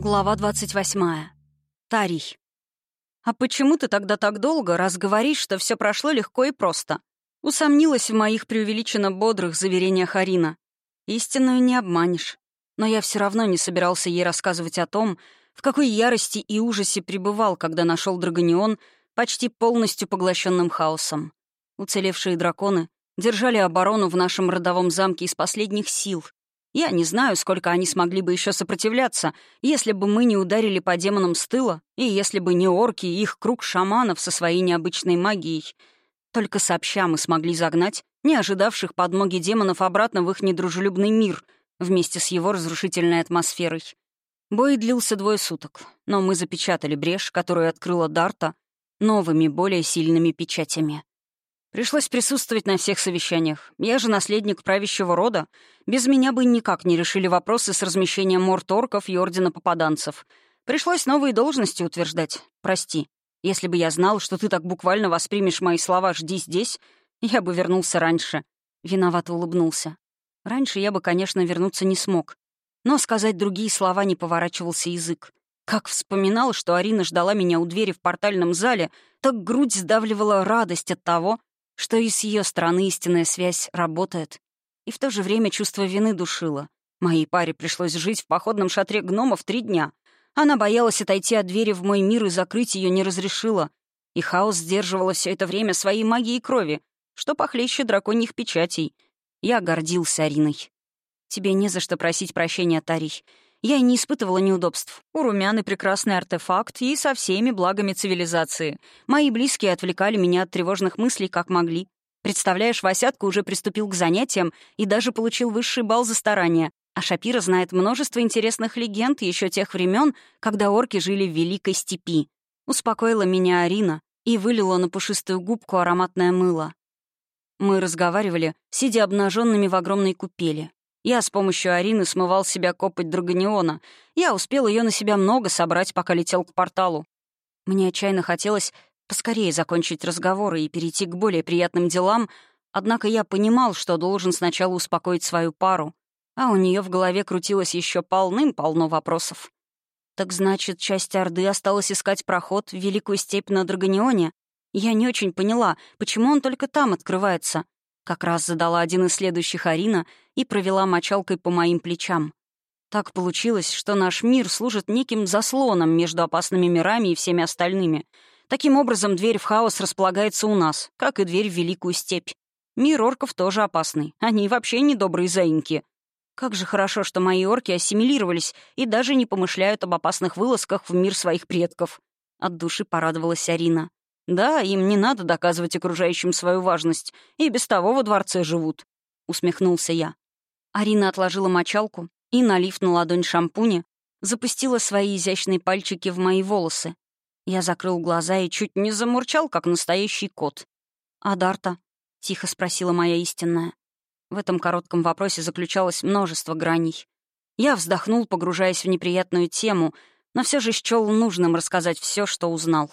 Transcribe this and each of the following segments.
Глава 28. Тарий. «А почему ты тогда так долго, раз говоришь, что все прошло легко и просто?» Усомнилась в моих преувеличенно бодрых заверениях Арина. Истинную не обманешь. Но я все равно не собирался ей рассказывать о том, в какой ярости и ужасе пребывал, когда нашел Драгонион, почти полностью поглощенным хаосом. Уцелевшие драконы держали оборону в нашем родовом замке из последних сил — я не знаю, сколько они смогли бы еще сопротивляться, если бы мы не ударили по демонам с тыла, и если бы не орки и их круг шаманов со своей необычной магией. Только сообща мы смогли загнать не ожидавших подмоги демонов обратно в их недружелюбный мир вместе с его разрушительной атмосферой. Бой длился двое суток, но мы запечатали брешь, которую открыла Дарта, новыми, более сильными печатями. Пришлось присутствовать на всех совещаниях. Я же наследник правящего рода. Без меня бы никак не решили вопросы с размещением морторков и ордена попаданцев. Пришлось новые должности утверждать. Прости. Если бы я знал, что ты так буквально воспримешь мои слова «жди здесь», я бы вернулся раньше. Виновато улыбнулся. Раньше я бы, конечно, вернуться не смог. Но сказать другие слова не поворачивался язык. Как вспоминал, что Арина ждала меня у двери в портальном зале, так грудь сдавливала радость от того, что и с ее стороны истинная связь работает. И в то же время чувство вины душило. Моей паре пришлось жить в походном шатре гномов три дня. Она боялась отойти от двери в мой мир и закрыть ее не разрешила. И хаос сдерживала все это время своей магией крови, что похлеще драконьих печатей. Я гордился Ариной. «Тебе не за что просить прощения, Тарий. Я и не испытывала неудобств. У румяны прекрасный артефакт и со всеми благами цивилизации. Мои близкие отвлекали меня от тревожных мыслей, как могли. Представляешь, Васятка уже приступил к занятиям и даже получил высший балл за старание. А Шапира знает множество интересных легенд еще тех времен, когда орки жили в Великой Степи. Успокоила меня Арина и вылила на пушистую губку ароматное мыло. Мы разговаривали, сидя обнаженными в огромной купели. Я с помощью Арины смывал себя копоть Драгониона. Я успел ее на себя много собрать, пока летел к порталу. Мне отчаянно хотелось поскорее закончить разговоры и перейти к более приятным делам, однако я понимал, что должен сначала успокоить свою пару, а у нее в голове крутилось еще полным-полно вопросов. Так значит, часть Орды осталась искать проход в Великую степь на Драгонионе? Я не очень поняла, почему он только там открывается. Как раз задала один из следующих Арина и провела мочалкой по моим плечам. Так получилось, что наш мир служит неким заслоном между опасными мирами и всеми остальными. Таким образом, дверь в хаос располагается у нас, как и дверь в Великую Степь. Мир орков тоже опасный. Они вообще недобрые заинки. Как же хорошо, что мои орки ассимилировались и даже не помышляют об опасных вылазках в мир своих предков. От души порадовалась Арина. Да, им не надо доказывать окружающим свою важность, и без того во дворце живут», — усмехнулся я. Арина отложила мочалку и, налив на ладонь шампуня, запустила свои изящные пальчики в мои волосы. Я закрыл глаза и чуть не замурчал, как настоящий кот. «А Дарта?» — тихо спросила моя истинная. В этом коротком вопросе заключалось множество граней. Я вздохнул, погружаясь в неприятную тему, но все же счел нужным рассказать все, что узнал.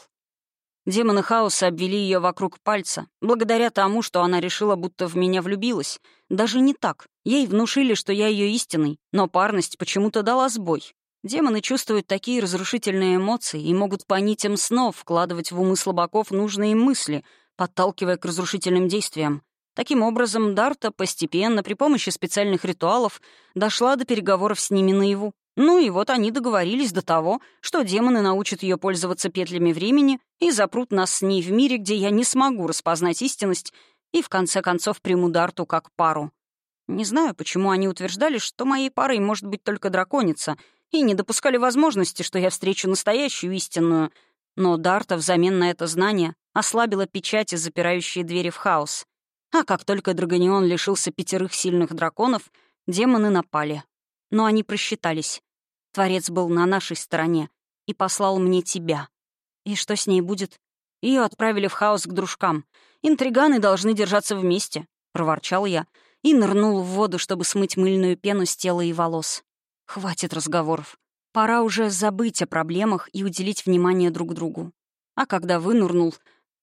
Демоны хаоса обвели ее вокруг пальца, благодаря тому, что она решила, будто в меня влюбилась. Даже не так. Ей внушили, что я ее истинный, но парность почему-то дала сбой. Демоны чувствуют такие разрушительные эмоции и могут по нитям снов вкладывать в умы слабаков нужные мысли, подталкивая к разрушительным действиям. Таким образом, Дарта постепенно, при помощи специальных ритуалов, дошла до переговоров с ними наяву. Ну и вот они договорились до того, что демоны научат ее пользоваться петлями времени и запрут нас с ней в мире, где я не смогу распознать истинность и в конце концов приму Дарту как пару. Не знаю, почему они утверждали, что моей парой может быть только драконица, и не допускали возможности, что я встречу настоящую истинную. Но Дарта взамен на это знание ослабила печати, запирающие двери в хаос. А как только Драгонион лишился пятерых сильных драконов, демоны напали. Но они просчитались. Творец был на нашей стороне и послал мне тебя. И что с ней будет? Ее отправили в хаос к дружкам. Интриганы должны держаться вместе, — проворчал я и нырнул в воду, чтобы смыть мыльную пену с тела и волос. Хватит разговоров. Пора уже забыть о проблемах и уделить внимание друг другу. А когда вынурнул,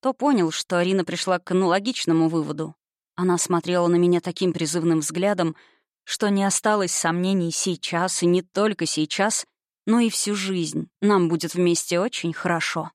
то понял, что Арина пришла к аналогичному выводу. Она смотрела на меня таким призывным взглядом, что не осталось сомнений сейчас, и не только сейчас, но и всю жизнь нам будет вместе очень хорошо.